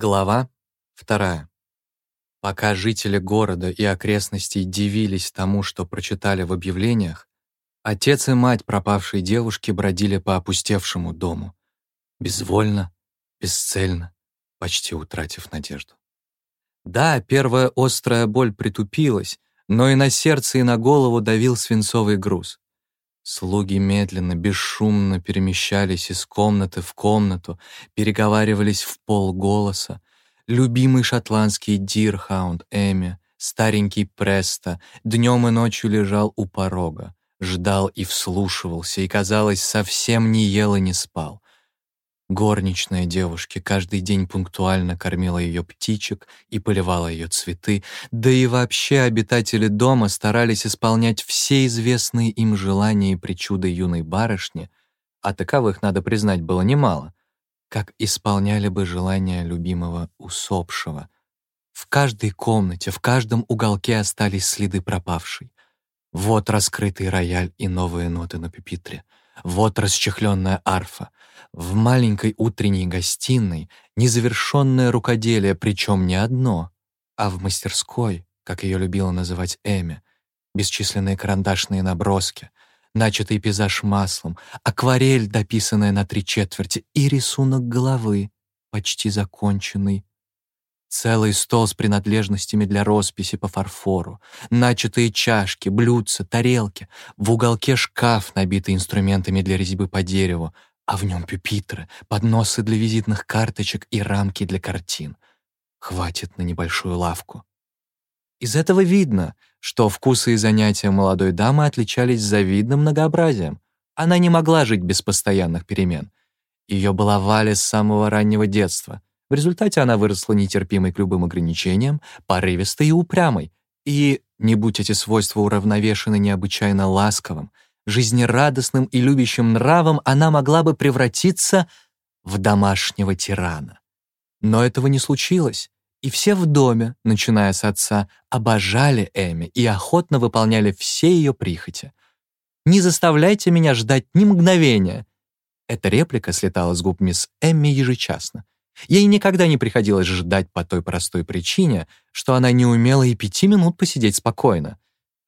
Глава вторая. Пока жители города и окрестностей дивились тому, что прочитали в объявлениях, отец и мать пропавшей девушки бродили по опустевшему дому, безвольно, бесцельно, почти утратив надежду. Да, первая острая боль притупилась, но и на сердце, и на голову давил свинцовый груз. Слуги медленно, бесшумно перемещались из комнаты в комнату, переговаривались в полголоса. Любимый шотландский дирхаунд Эми, старенький Преста, днем и ночью лежал у порога, ждал и вслушивался, и, казалось, совсем не ел и не спал. Горничная девушки каждый день пунктуально кормила ее птичек и поливала ее цветы, да и вообще обитатели дома старались исполнять все известные им желания и причуды юной барышни, а таковых, надо признать, было немало, как исполняли бы желания любимого усопшего. В каждой комнате, в каждом уголке остались следы пропавшей. Вот раскрытый рояль и новые ноты на пюпитре — вот расчехленная арфа. В маленькой утренней гостиной незавершенное рукоделие, причем не одно, а в мастерской, как ее любила называть Эми, бесчисленные карандашные наброски, начатый пейзаж маслом, акварель, дописанная на три четверти, и рисунок головы, почти законченный, Целый стол с принадлежностями для росписи по фарфору, начатые чашки, блюдца, тарелки, в уголке шкаф, набитый инструментами для резьбы по дереву, а в нем пюпитры, подносы для визитных карточек и рамки для картин. Хватит на небольшую лавку. Из этого видно, что вкусы и занятия молодой дамы отличались завидным многообразием. Она не могла жить без постоянных перемен. Ее баловали с самого раннего детства — в результате она выросла нетерпимой к любым ограничениям, порывистой и упрямой. И, не будь эти свойства уравновешены необычайно ласковым, жизнерадостным и любящим нравом, она могла бы превратиться в домашнего тирана. Но этого не случилось, и все в доме, начиная с отца, обожали Эми и охотно выполняли все ее прихоти. «Не заставляйте меня ждать ни мгновения!» Эта реплика слетала с губ мисс Эмми ежечасно. Ей никогда не приходилось ждать по той простой причине, что она не умела и пяти минут посидеть спокойно.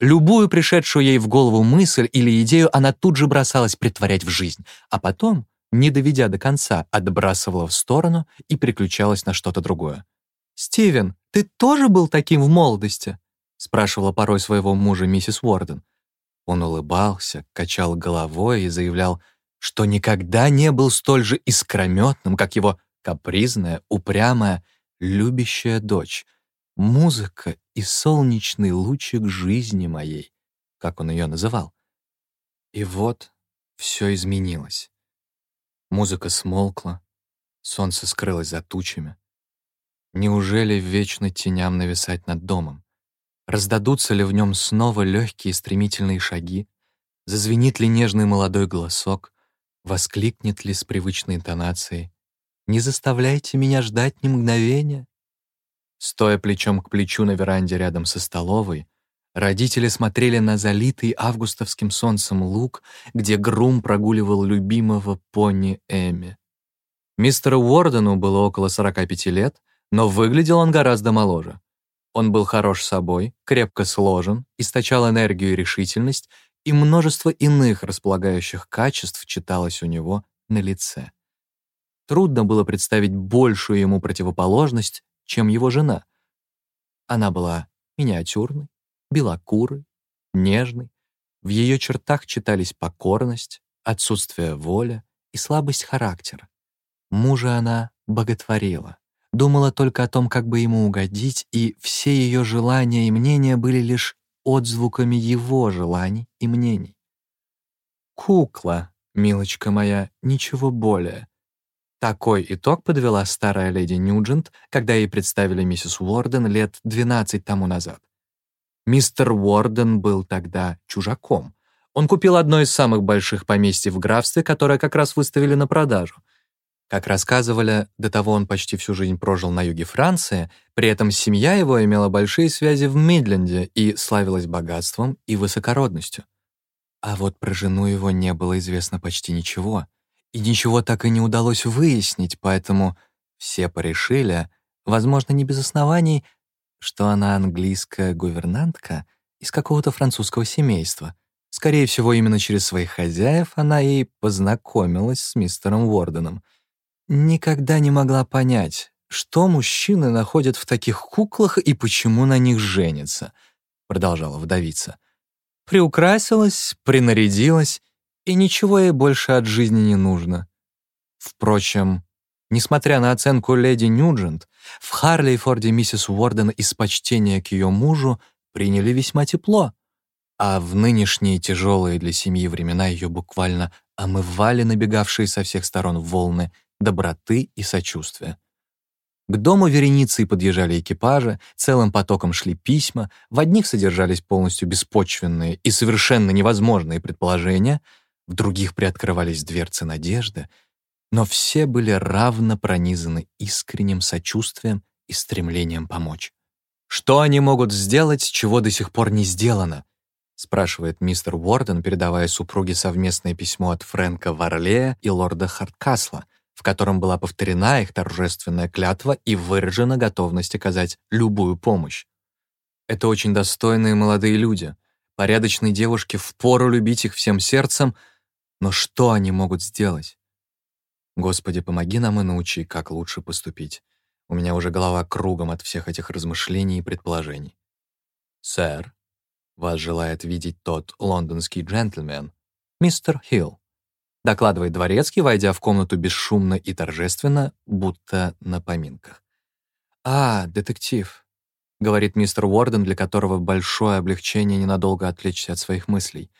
Любую пришедшую ей в голову мысль или идею она тут же бросалась притворять в жизнь, а потом, не доведя до конца, отбрасывала в сторону и переключалась на что-то другое. «Стивен, ты тоже был таким в молодости?» спрашивала порой своего мужа миссис Уорден. Он улыбался, качал головой и заявлял, что никогда не был столь же искрометным, как его капризная, упрямая, любящая дочь, музыка и солнечный лучик жизни моей, как он ее называл. И вот все изменилось. Музыка смолкла, солнце скрылось за тучами. Неужели вечно теням нависать над домом? Раздадутся ли в нем снова легкие стремительные шаги? Зазвенит ли нежный молодой голосок? Воскликнет ли с привычной интонацией не заставляйте меня ждать ни мгновения. Стоя плечом к плечу на веранде рядом со столовой, родители смотрели на залитый августовским солнцем луг, где Грум прогуливал любимого пони Эми. Мистеру Уордену было около 45 лет, но выглядел он гораздо моложе. Он был хорош собой, крепко сложен, источал энергию и решительность, и множество иных располагающих качеств читалось у него на лице. Трудно было представить большую ему противоположность, чем его жена. Она была миниатюрной, белокурой, нежной. В ее чертах читались покорность, отсутствие воли и слабость характера. Мужа она боготворила, думала только о том, как бы ему угодить, и все ее желания и мнения были лишь отзвуками его желаний и мнений. «Кукла, милочка моя, ничего более», такой итог подвела старая леди Ньюджент, когда ей представили миссис Уорден лет 12 тому назад. Мистер Уорден был тогда чужаком. Он купил одно из самых больших поместьй в графстве, которое как раз выставили на продажу. Как рассказывали, до того он почти всю жизнь прожил на юге Франции, при этом семья его имела большие связи в Мидленде и славилась богатством и высокородностью. А вот про жену его не было известно почти ничего — и ничего так и не удалось выяснить, поэтому все порешили, возможно, не без оснований, что она английская гувернантка из какого-то французского семейства. Скорее всего, именно через своих хозяев она и познакомилась с мистером Уорденом. Никогда не могла понять, что мужчины находят в таких куклах и почему на них женятся, продолжала вдовица. Приукрасилась, принарядилась, и ничего ей больше от жизни не нужно. Впрочем, несмотря на оценку леди Ньюджент, в Харлейфорде миссис Уорден из почтения к ее мужу приняли весьма тепло, а в нынешние тяжелые для семьи времена ее буквально омывали набегавшие со всех сторон волны доброты и сочувствия. К дому вереницей подъезжали экипажи, целым потоком шли письма, в одних содержались полностью беспочвенные и совершенно невозможные предположения, в других приоткрывались дверцы надежды, но все были равно пронизаны искренним сочувствием и стремлением помочь. «Что они могут сделать, чего до сих пор не сделано?» спрашивает мистер Уорден, передавая супруге совместное письмо от Фрэнка Варлея и лорда Харткасла, в котором была повторена их торжественная клятва и выражена готовность оказать любую помощь. Это очень достойные молодые люди. Порядочные девушки впору любить их всем сердцем, но что они могут сделать? Господи, помоги нам и научи, как лучше поступить. У меня уже голова кругом от всех этих размышлений и предположений. «Сэр, вас желает видеть тот лондонский джентльмен, мистер Хилл», докладывает дворецкий, войдя в комнату бесшумно и торжественно, будто на поминках. «А, детектив», — говорит мистер Уорден, для которого большое облегчение ненадолго отвлечься от своих мыслей.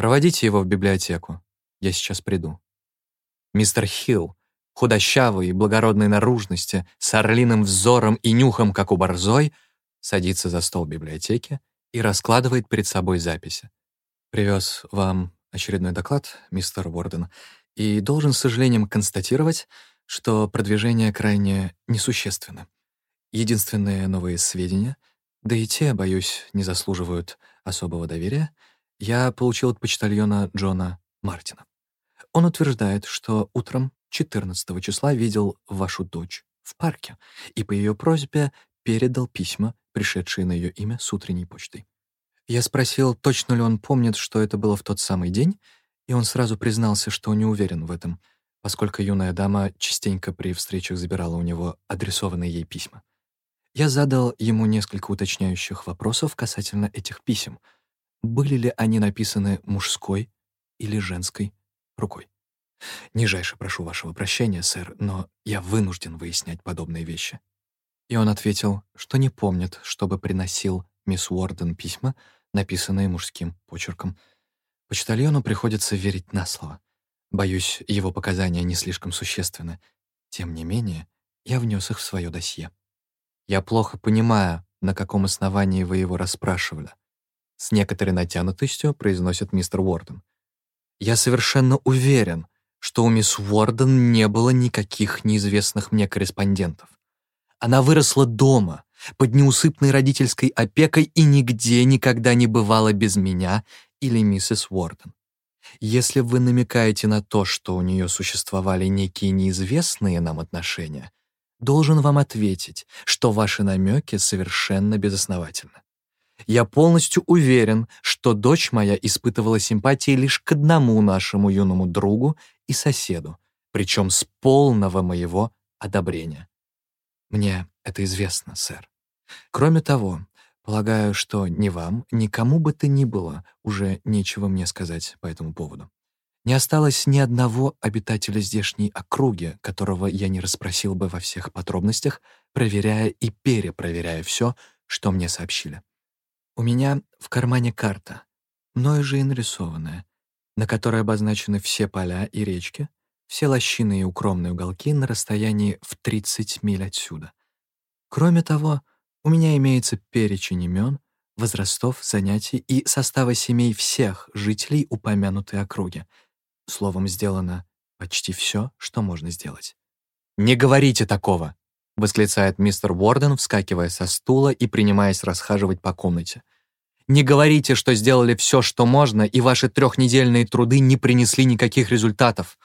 «Проводите его в библиотеку. Я сейчас приду». Мистер Хилл, худощавый и благородной наружности, с орлиным взором и нюхом, как у борзой, садится за стол библиотеки и раскладывает перед собой записи. «Привез вам очередной доклад, мистер Уорден, и должен с сожалением констатировать, что продвижение крайне несущественно. Единственные новые сведения, да и те, боюсь, не заслуживают особого доверия, я получил от почтальона Джона Мартина. Он утверждает, что утром 14 числа видел вашу дочь в парке и по ее просьбе передал письма, пришедшие на ее имя с утренней почтой. Я спросил, точно ли он помнит, что это было в тот самый день, и он сразу признался, что не уверен в этом, поскольку юная дама частенько при встречах забирала у него адресованные ей письма. Я задал ему несколько уточняющих вопросов касательно этих писем. Были ли они написаны мужской или женской рукой. «Нижайше прошу вашего прощения, сэр, но я вынужден выяснять подобные вещи». И он ответил, что не помнит, чтобы приносил мисс Уорден письма, написанные мужским почерком. Почтальону приходится верить на слово. Боюсь, его показания не слишком существенны. Тем не менее, я внес их в свое досье. Я плохо понимаю, на каком основании вы его расспрашивали. С некоторой натянутостью произносит мистер Уорден. Я совершенно уверен, что у мисс Уорден не было никаких неизвестных мне корреспондентов. Она выросла дома, под неусыпной родительской опекой и нигде никогда не бывала без меня или миссис Уорден. Если вы намекаете на то, что у нее существовали некие неизвестные нам отношения, должен вам ответить, что ваши намеки совершенно безосновательны. Я полностью уверен, что дочь моя испытывала симпатии лишь к одному нашему юному другу и соседу, причем с полного моего одобрения. Мне это известно, сэр. Кроме того, полагаю, что ни вам, ни кому бы то ни было уже нечего мне сказать по этому поводу. Не осталось ни одного обитателя здешней округи, которого я не расспросил бы во всех подробностях, проверяя и перепроверяя все, что мне сообщили. У меня в кармане карта, мною же и нарисованная, на которой обозначены все поля и речки, все лощины и укромные уголки на расстоянии в 30 миль отсюда. Кроме того, у меня имеется перечень имен, возрастов, занятий и состава семей всех жителей упомянутой округи. Словом, сделано почти все, что можно сделать. «Не говорите такого!» — восклицает мистер Уорден, вскакивая со стула и принимаясь расхаживать по комнате. Не говорите, что сделали все, что можно, и ваши трехнедельные труды не принесли никаких результатов.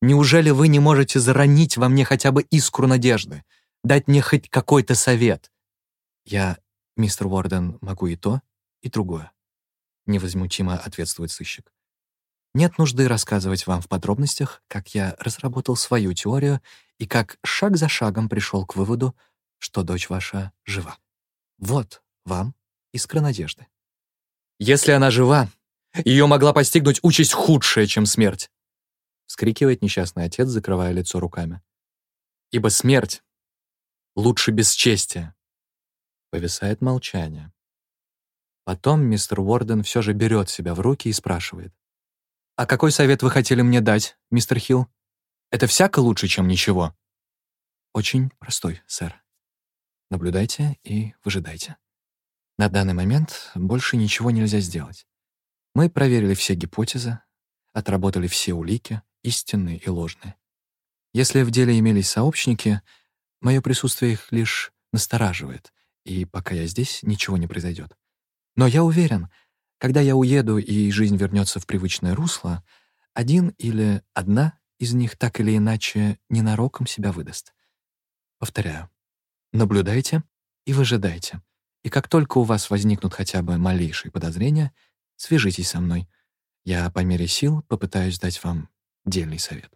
Неужели вы не можете заронить во мне хотя бы искру надежды? дать мне хоть какой-то совет. Я, мистер Уорден, могу и то, и другое. Невозмутимо ответствует сыщик. Нет нужды рассказывать вам в подробностях, как я разработал свою теорию и как шаг за шагом пришел к выводу, что дочь ваша жива. Вот вам искра надежды. Если она жива, ее могла постигнуть участь худшая, чем смерть. Вскрикивает несчастный отец, закрывая лицо руками. Ибо смерть лучше бесчестия. Повисает молчание. Потом мистер Уорден все же берет себя в руки и спрашивает. «А какой совет вы хотели мне дать, мистер Хилл? Это всяко лучше, чем ничего?» «Очень простой, сэр. Наблюдайте и выжидайте. На данный момент больше ничего нельзя сделать. Мы проверили все гипотезы, отработали все улики, истинные и ложные. Если в деле имелись сообщники, мое присутствие их лишь настораживает, и пока я здесь, ничего не произойдет. Но я уверен, когда я уеду и жизнь вернется в привычное русло, один или одна из них так или иначе ненароком себя выдаст. Повторяю, наблюдайте и выжидайте. И как только у вас возникнут хотя бы малейшие подозрения, свяжитесь со мной. Я по мере сил попытаюсь дать вам дельный совет.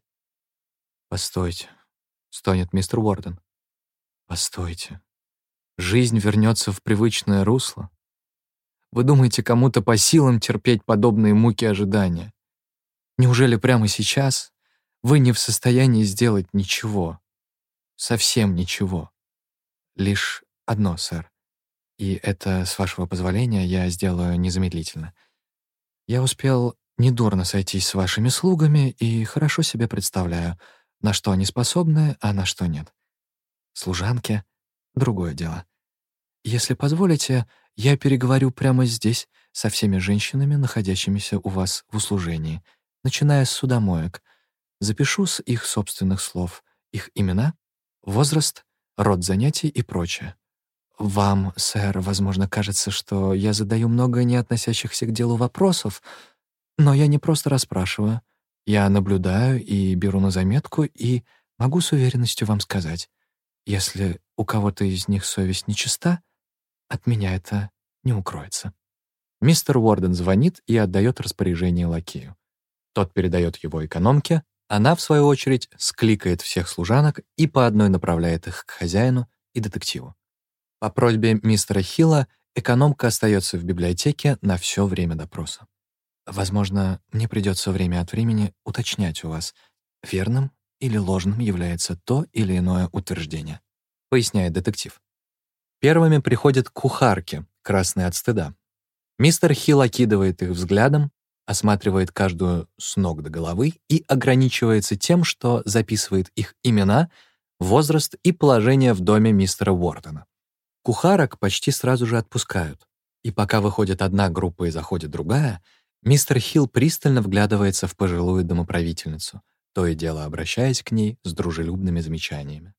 «Постойте», — стонет мистер Уорден. «Постойте. Жизнь вернется в привычное русло? Вы думаете, кому-то по силам терпеть подобные муки ожидания? Неужели прямо сейчас вы не в состоянии сделать ничего? Совсем ничего. Лишь одно, сэр. И это, с вашего позволения, я сделаю незамедлительно. Я успел недурно сойтись с вашими слугами и хорошо себе представляю, на что они способны, а на что нет. Служанки — другое дело. Если позволите, я переговорю прямо здесь со всеми женщинами, находящимися у вас в услужении, начиная с судомоек. Запишу с их собственных слов их имена, возраст, род занятий и прочее. Вам, сэр, возможно, кажется, что я задаю много не относящихся к делу вопросов, но я не просто расспрашиваю. Я наблюдаю и беру на заметку, и могу с уверенностью вам сказать, если у кого-то из них совесть нечиста, от меня это не укроется. Мистер Уорден звонит и отдает распоряжение лакею. Тот передает его экономке, она, в свою очередь, скликает всех служанок и по одной направляет их к хозяину и детективу. По просьбе мистера Хилла экономка остается в библиотеке на все время допроса. Возможно, мне придется время от времени уточнять у вас, верным или ложным является то или иное утверждение, поясняет детектив. Первыми приходят кухарки, красные от стыда. Мистер Хилл окидывает их взглядом, осматривает каждую с ног до головы и ограничивается тем, что записывает их имена, возраст и положение в доме мистера Уортона. Кухарок почти сразу же отпускают, и пока выходит одна группа и заходит другая — Мистер Хилл пристально вглядывается в пожилую домоправительницу, то и дело обращаясь к ней с дружелюбными замечаниями.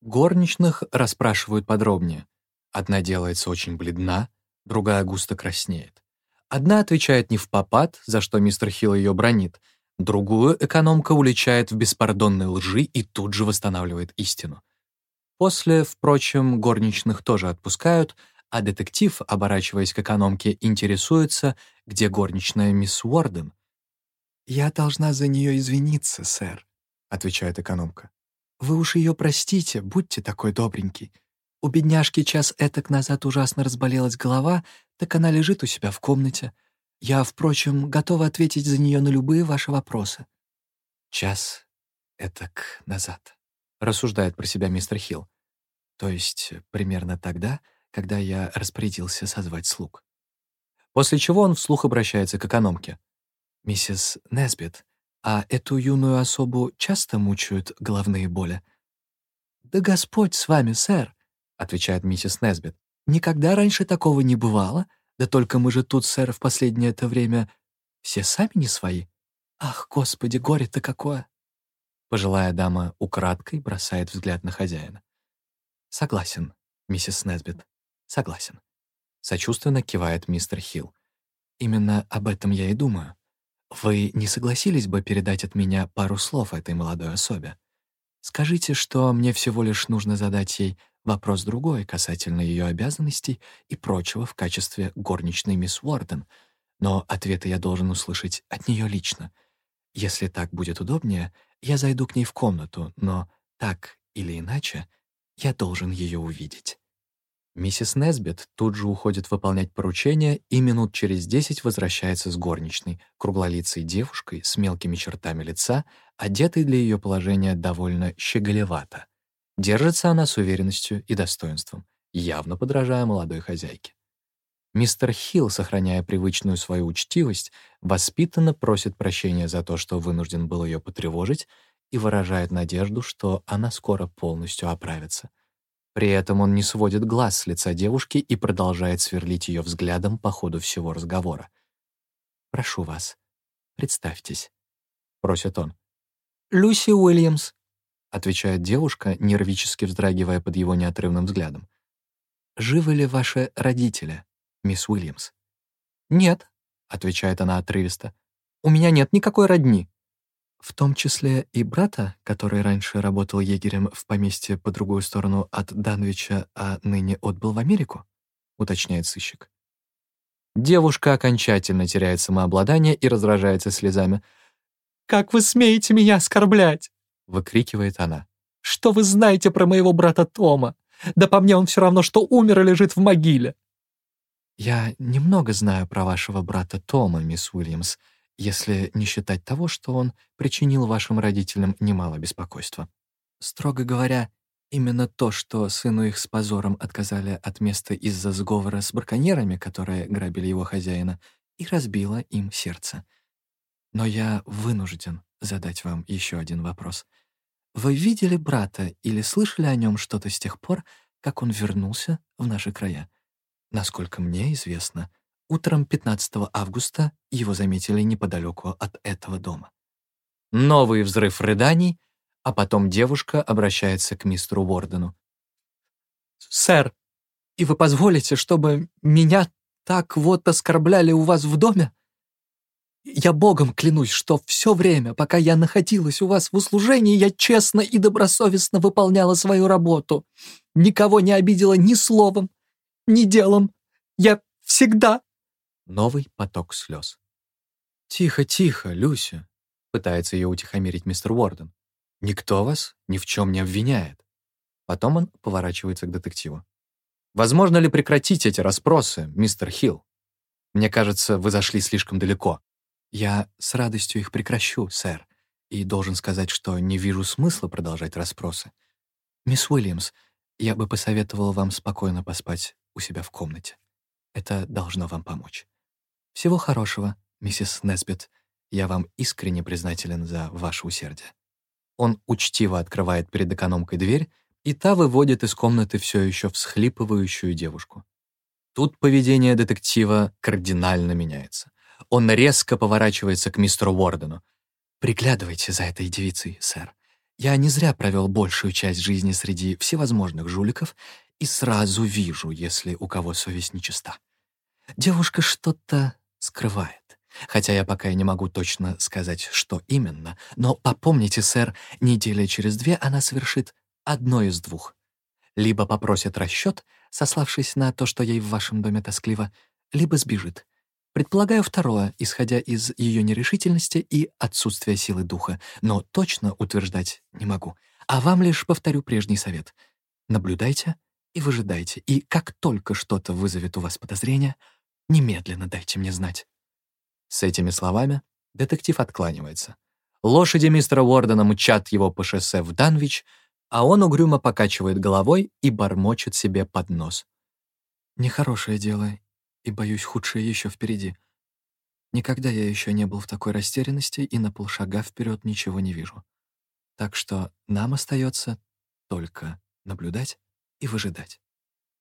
Горничных расспрашивают подробнее. Одна делается очень бледна, другая густо краснеет. Одна отвечает не в попад, за что мистер Хилл ее бронит, другую экономка уличает в беспардонной лжи и тут же восстанавливает истину. После, впрочем, горничных тоже отпускают — а детектив, оборачиваясь к экономке, интересуется, где горничная мисс Уорден. «Я должна за нее извиниться, сэр», — отвечает экономка. «Вы уж ее простите, будьте такой добренький. У бедняжки час этак назад ужасно разболелась голова, так она лежит у себя в комнате. Я, впрочем, готова ответить за нее на любые ваши вопросы». «Час этак назад», — рассуждает про себя мистер Хилл. «То есть примерно тогда, когда я распорядился созвать слуг. После чего он вслух обращается к экономке. «Миссис Несбит, а эту юную особу часто мучают головные боли?» «Да Господь с вами, сэр», — отвечает миссис Несбит. «Никогда раньше такого не бывало, да только мы же тут, сэр, в последнее это время все сами не свои. Ах, Господи, горе-то какое!» Пожилая дама украдкой бросает взгляд на хозяина. «Согласен, миссис Несбит. Согласен. Сочувственно кивает мистер Хилл. Именно об этом я и думаю. Вы не согласились бы передать от меня пару слов этой молодой особе? Скажите, что мне всего лишь нужно задать ей вопрос другой касательно ее обязанностей и прочего в качестве горничной мисс Уорден, но ответы я должен услышать от нее лично. Если так будет удобнее, я зайду к ней в комнату, но так или иначе я должен ее увидеть. Миссис Несбит тут же уходит выполнять поручение и минут через десять возвращается с горничной, круглолицей девушкой с мелкими чертами лица, одетой для ее положения довольно щеголевато. Держится она с уверенностью и достоинством, явно подражая молодой хозяйке. Мистер Хилл, сохраняя привычную свою учтивость, воспитанно просит прощения за то, что вынужден был ее потревожить, и выражает надежду, что она скоро полностью оправится — при этом он не сводит глаз с лица девушки и продолжает сверлить ее взглядом по ходу всего разговора. «Прошу вас, представьтесь», — просит он. «Люси Уильямс», — отвечает девушка, нервически вздрагивая под его неотрывным взглядом. «Живы ли ваши родители, мисс Уильямс?» «Нет», — отвечает она отрывисто. «У меня нет никакой родни». В том числе и брата, который раньше работал егерем в поместье по другую сторону от Данвича, а ныне отбыл в Америку? Уточняет сыщик. Девушка окончательно теряет самообладание и раздражается слезами. «Как вы смеете меня оскорблять?» — выкрикивает она. «Что вы знаете про моего брата Тома? Да по мне он все равно, что умер и лежит в могиле». «Я немного знаю про вашего брата Тома, мисс Уильямс», если не считать того, что он причинил вашим родителям немало беспокойства. Строго говоря, именно то, что сыну их с позором отказали от места из-за сговора с браконьерами, которые грабили его хозяина, и разбило им сердце. Но я вынужден задать вам еще один вопрос. Вы видели брата или слышали о нем что-то с тех пор, как он вернулся в наши края? Насколько мне известно — Утром 15 августа его заметили неподалеку от этого дома. Новый взрыв рыданий, а потом девушка обращается к мистеру Уордену. «Сэр, и вы позволите, чтобы меня так вот оскорбляли у вас в доме? Я Богом клянусь, что все время, пока я находилась у вас в услужении, я честно и добросовестно выполняла свою работу. Никого не обидела ни словом, ни делом. Я всегда Новый поток слез. «Тихо, тихо, Люся», — пытается ее утихомирить мистер Уорден. «Никто вас ни в чем не обвиняет». Потом он поворачивается к детективу. «Возможно ли прекратить эти расспросы, мистер Хилл? Мне кажется, вы зашли слишком далеко». «Я с радостью их прекращу, сэр, и должен сказать, что не вижу смысла продолжать расспросы. Мисс Уильямс, я бы посоветовал вам спокойно поспать у себя в комнате. Это должно вам помочь». Всего хорошего, миссис Несбит. Я вам искренне признателен за ваше усердие. Он учтиво открывает перед экономкой дверь, и та выводит из комнаты все еще всхлипывающую девушку. Тут поведение детектива кардинально меняется. Он резко поворачивается к мистеру Уордену. «Приглядывайте за этой девицей, сэр. Я не зря провел большую часть жизни среди всевозможных жуликов и сразу вижу, если у кого совесть нечиста. Девушка что-то скрывает. Хотя я пока и не могу точно сказать, что именно, но попомните, сэр, недели через две она совершит одно из двух. Либо попросит расчет, сославшись на то, что ей в вашем доме тоскливо, либо сбежит. Предполагаю второе, исходя из ее нерешительности и отсутствия силы духа, но точно утверждать не могу. А вам лишь повторю прежний совет. Наблюдайте и выжидайте, и как только что-то вызовет у вас подозрение — Немедленно дайте мне знать». С этими словами детектив откланивается. Лошади мистера Уордена мчат его по шоссе в Данвич, а он угрюмо покачивает головой и бормочет себе под нос. «Нехорошее дело, и, боюсь, худшее еще впереди. Никогда я еще не был в такой растерянности и на полшага вперед ничего не вижу. Так что нам остается только наблюдать и выжидать».